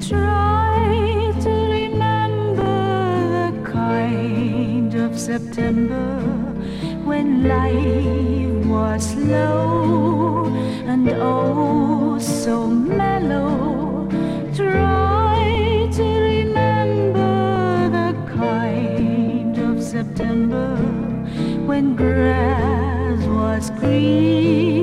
Try to remember the kind of September when life was low and oh so mellow. Try to remember the kind of September when grass was green.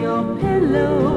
your pillow.